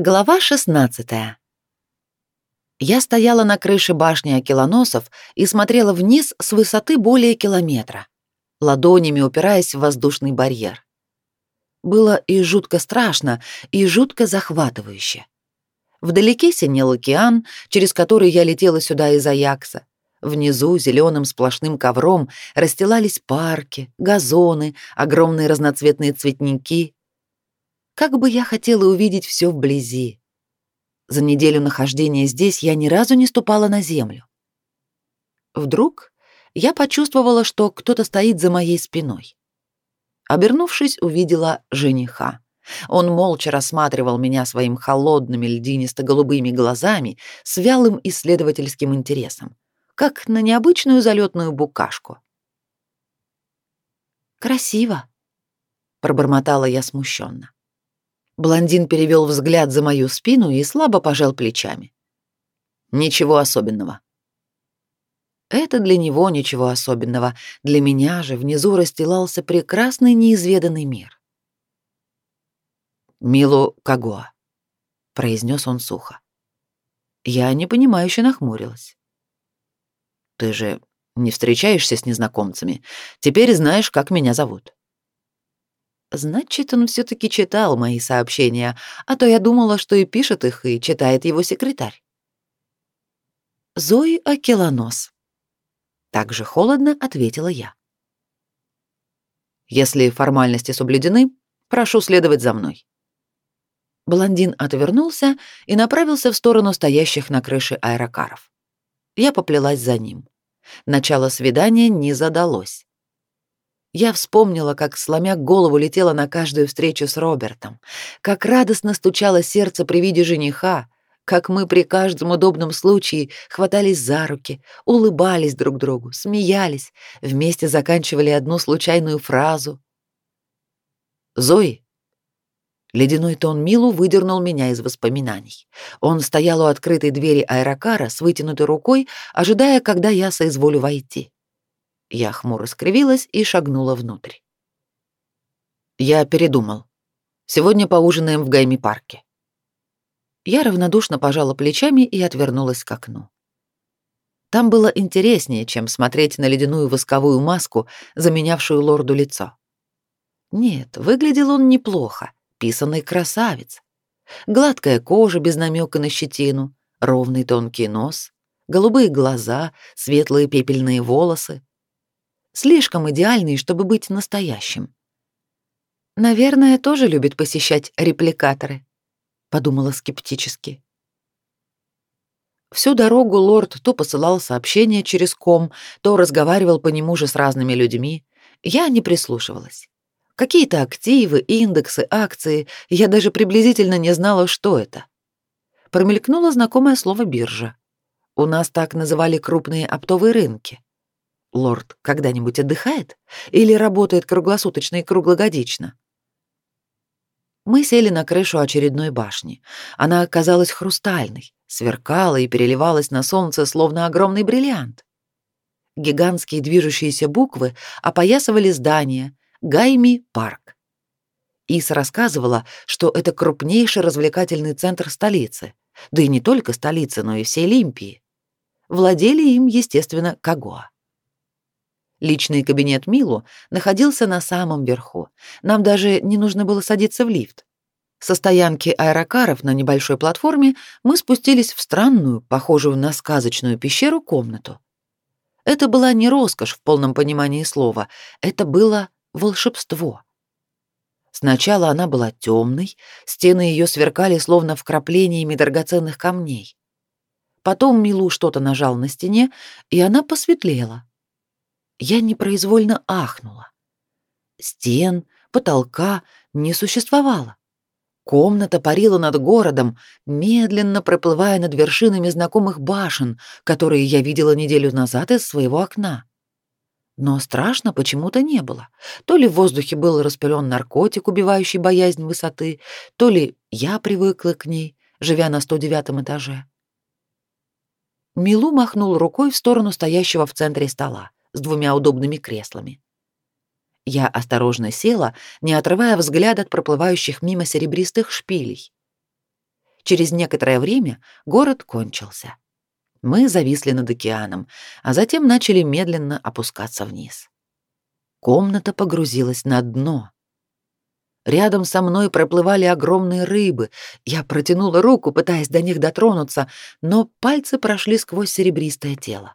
Глава 16. Я стояла на крыше башни Акилоносов и смотрела вниз с высоты более километра, ладонями упираясь в воздушный барьер. Было и жутко страшно, и жутко захватывающе. Вдалеке синел океан, через который я летела сюда из Аякса. Внизу зеленым сплошным ковром расстилались парки, газоны, огромные разноцветные цветники — как бы я хотела увидеть все вблизи. За неделю нахождения здесь я ни разу не ступала на землю. Вдруг я почувствовала, что кто-то стоит за моей спиной. Обернувшись, увидела жениха. Он молча рассматривал меня своим холодными льдинисто-голубыми глазами с вялым исследовательским интересом, как на необычную залетную букашку. «Красиво», — пробормотала я смущенно. Блондин перевел взгляд за мою спину и слабо пожал плечами. Ничего особенного. Это для него ничего особенного. Для меня же внизу расстилался прекрасный неизведанный мир. Милу Кагоа, произнес он сухо. Я непонимающе нахмурилась. Ты же не встречаешься с незнакомцами. Теперь знаешь, как меня зовут. Значит, он все таки читал мои сообщения, а то я думала, что и пишет их, и читает его секретарь. Зои Акелонос. Так же холодно ответила я. Если формальности соблюдены, прошу следовать за мной. Блондин отвернулся и направился в сторону стоящих на крыше аэрокаров. Я поплелась за ним. Начало свидания не задалось. Я вспомнила, как, сломя голову, летела на каждую встречу с Робертом, как радостно стучало сердце при виде жениха, как мы при каждом удобном случае хватались за руки, улыбались друг другу, смеялись, вместе заканчивали одну случайную фразу. «Зои!» Ледяной тон Милу выдернул меня из воспоминаний. Он стоял у открытой двери аэрокара с вытянутой рукой, ожидая, когда я соизволю войти. Я хмуро скривилась и шагнула внутрь. Я передумал. Сегодня поужинаем в Гайми-парке. Я равнодушно пожала плечами и отвернулась к окну. Там было интереснее, чем смотреть на ледяную восковую маску, заменявшую лорду лицо. Нет, выглядел он неплохо, писанный красавец. Гладкая кожа без намека на щетину, ровный тонкий нос, голубые глаза, светлые пепельные волосы, слишком идеальный, чтобы быть настоящим. Наверное, тоже любит посещать репликаторы, подумала скептически. Всю дорогу лорд то посылал сообщения через ком, то разговаривал по нему же с разными людьми. Я не прислушивалась. Какие-то активы, индексы, акции, я даже приблизительно не знала, что это. Промелькнуло знакомое слово биржа. У нас так называли крупные оптовые рынки. Лорд когда-нибудь отдыхает или работает круглосуточно и круглогодично? Мы сели на крышу очередной башни. Она оказалась хрустальной, сверкала и переливалась на солнце, словно огромный бриллиант. Гигантские движущиеся буквы опоясывали здание Гайми парк. Ис рассказывала, что это крупнейший развлекательный центр столицы, да и не только столицы, но и всей Лимпии. Владели им, естественно, Кагоа. Личный кабинет Милу находился на самом верху. Нам даже не нужно было садиться в лифт. Со стоянки аэрокаров на небольшой платформе мы спустились в странную, похожую на сказочную пещеру, комнату. Это была не роскошь в полном понимании слова, это было волшебство. Сначала она была темной, стены ее сверкали словно вкраплениями драгоценных камней. Потом Милу что-то нажал на стене, и она посветлела. Я непроизвольно ахнула. Стен, потолка не существовало. Комната парила над городом, медленно проплывая над вершинами знакомых башен, которые я видела неделю назад из своего окна. Но страшно почему-то не было. То ли в воздухе был распылен наркотик, убивающий боязнь высоты, то ли я привыкла к ней, живя на 109 этаже. Милу махнул рукой в сторону стоящего в центре стола с двумя удобными креслами. Я осторожно села, не отрывая взгляд от проплывающих мимо серебристых шпилей. Через некоторое время город кончился. Мы зависли над океаном, а затем начали медленно опускаться вниз. Комната погрузилась на дно. Рядом со мной проплывали огромные рыбы. Я протянула руку, пытаясь до них дотронуться, но пальцы прошли сквозь серебристое тело.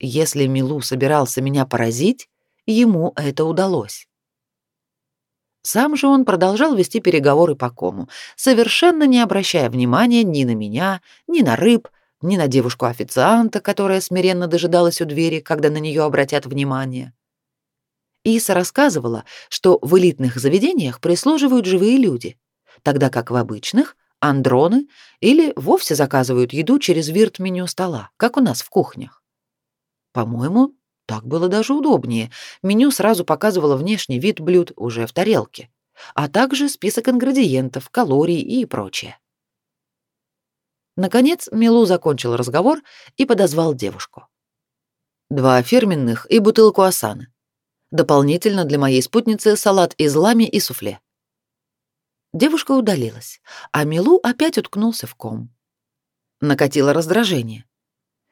Если Милу собирался меня поразить, ему это удалось. Сам же он продолжал вести переговоры по кому, совершенно не обращая внимания ни на меня, ни на рыб, ни на девушку-официанта, которая смиренно дожидалась у двери, когда на нее обратят внимание. Иса рассказывала, что в элитных заведениях прислуживают живые люди, тогда как в обычных — андроны или вовсе заказывают еду через вирт-меню стола, как у нас в кухнях. По-моему, так было даже удобнее. Меню сразу показывало внешний вид блюд уже в тарелке, а также список ингредиентов, калорий и прочее. Наконец Милу закончил разговор и подозвал девушку. Два фирменных и бутылку асаны. Дополнительно для моей спутницы салат из лами и суфле. Девушка удалилась, а Милу опять уткнулся в ком. Накатило раздражение.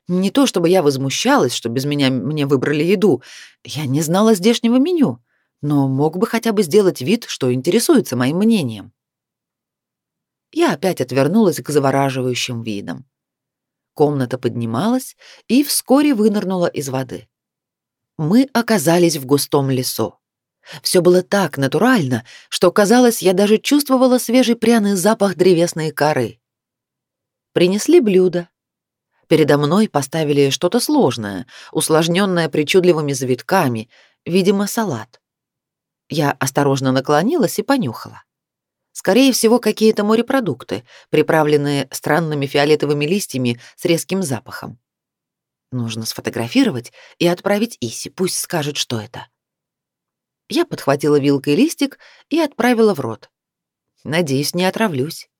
Не то чтобы я возмущалась, что без меня мне выбрали еду. Я не знала здешнего меню, но мог бы хотя бы сделать вид, что интересуется моим мнением. Я опять отвернулась к завораживающим видам. Комната поднималась и вскоре вынырнула из воды. Мы оказались в густом лесу. Все было так натурально, что казалось, я даже чувствовала свежий пряный запах древесной коры. Принесли блюдо, Передо мной поставили что-то сложное, усложненное причудливыми завитками, видимо, салат. Я осторожно наклонилась и понюхала. Скорее всего, какие-то морепродукты, приправленные странными фиолетовыми листьями с резким запахом. Нужно сфотографировать и отправить Иси, пусть скажет, что это. Я подхватила вилкой листик и отправила в рот. Надеюсь, не отравлюсь.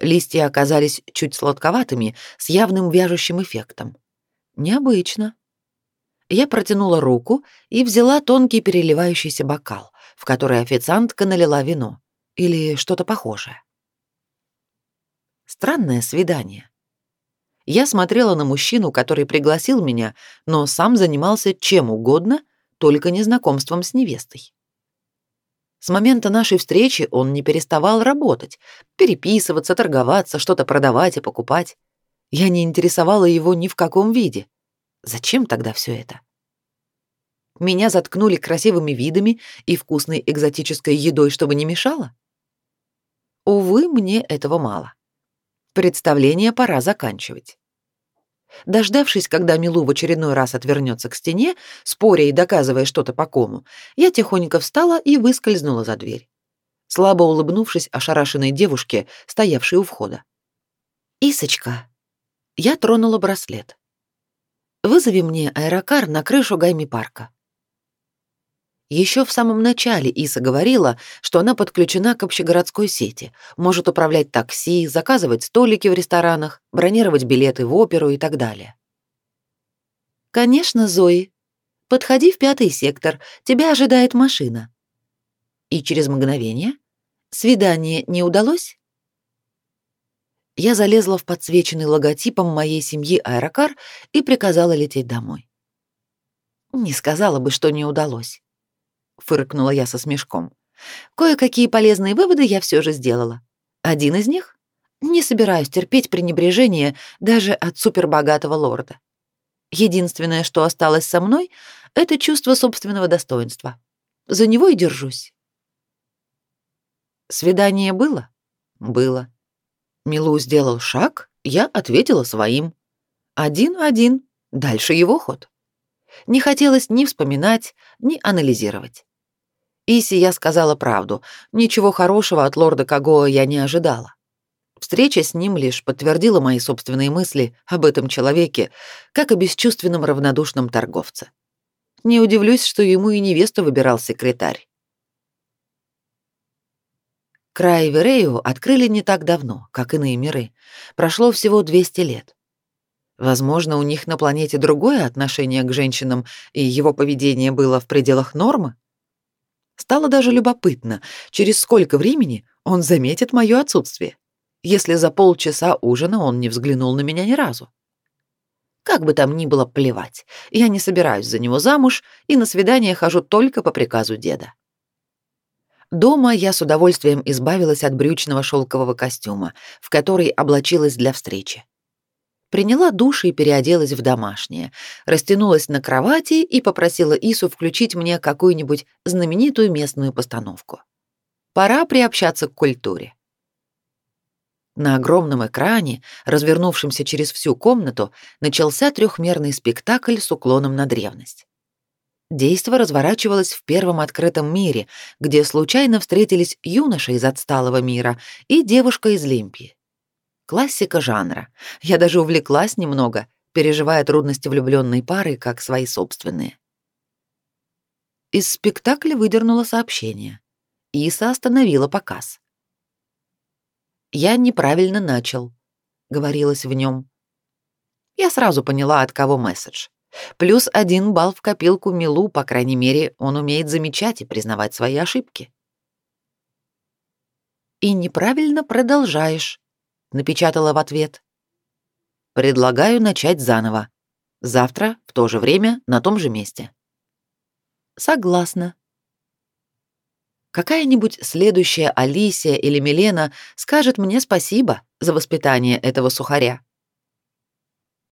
Листья оказались чуть сладковатыми, с явным вяжущим эффектом. Необычно. Я протянула руку и взяла тонкий переливающийся бокал, в который официантка налила вино или что-то похожее. Странное свидание. Я смотрела на мужчину, который пригласил меня, но сам занимался чем угодно, только не знакомством с невестой. С момента нашей встречи он не переставал работать, переписываться, торговаться, что-то продавать и покупать. Я не интересовала его ни в каком виде. Зачем тогда все это? Меня заткнули красивыми видами и вкусной экзотической едой, чтобы не мешало? Увы, мне этого мало. Представление пора заканчивать. Дождавшись, когда Милу в очередной раз отвернется к стене, споря и доказывая что-то по кому, я тихонько встала и выскользнула за дверь, слабо улыбнувшись ошарашенной девушке, стоявшей у входа. «Исочка!» Я тронула браслет. «Вызови мне аэрокар на крышу Гайми-парка». Еще в самом начале Иса говорила, что она подключена к общегородской сети, может управлять такси, заказывать столики в ресторанах, бронировать билеты в оперу и так далее. «Конечно, Зои. Подходи в пятый сектор, тебя ожидает машина». И через мгновение «Свидание не удалось?» Я залезла в подсвеченный логотипом моей семьи аэрокар и приказала лететь домой. Не сказала бы, что не удалось фыркнула я со смешком. Кое-какие полезные выводы я все же сделала. Один из них не собираюсь терпеть пренебрежение даже от супербогатого лорда. Единственное, что осталось со мной, это чувство собственного достоинства. За него и держусь. Свидание было? Было. Милу сделал шаг, я ответила своим. Один-один, дальше его ход. Не хотелось ни вспоминать, ни анализировать. Иси я сказала правду. Ничего хорошего от лорда Кагоа я не ожидала. Встреча с ним лишь подтвердила мои собственные мысли об этом человеке, как о бесчувственном равнодушном торговце. Не удивлюсь, что ему и невесту выбирал секретарь. Край Верею открыли не так давно, как иные миры. Прошло всего 200 лет. Возможно, у них на планете другое отношение к женщинам, и его поведение было в пределах нормы? Стало даже любопытно, через сколько времени он заметит мое отсутствие, если за полчаса ужина он не взглянул на меня ни разу. Как бы там ни было, плевать. Я не собираюсь за него замуж и на свидание хожу только по приказу деда. Дома я с удовольствием избавилась от брючного шелкового костюма, в который облачилась для встречи. Приняла душ и переоделась в домашнее, растянулась на кровати и попросила Ису включить мне какую-нибудь знаменитую местную постановку. Пора приобщаться к культуре. На огромном экране, развернувшемся через всю комнату, начался трехмерный спектакль с уклоном на древность. Действо разворачивалось в первом открытом мире, где случайно встретились юноша из отсталого мира и девушка из Лимпии. Классика жанра. Я даже увлеклась немного, переживая трудности влюбленной пары как свои собственные. Из спектакля выдернуло сообщение. Иса остановила показ. Я неправильно начал, говорилось в нем. Я сразу поняла, от кого месседж. Плюс один балл в копилку Милу, по крайней мере, он умеет замечать и признавать свои ошибки. И неправильно продолжаешь, напечатала в ответ. Предлагаю начать заново. Завтра в то же время на том же месте. Согласна, Какая-нибудь следующая Алисия или Милена скажет мне спасибо за воспитание этого сухаря.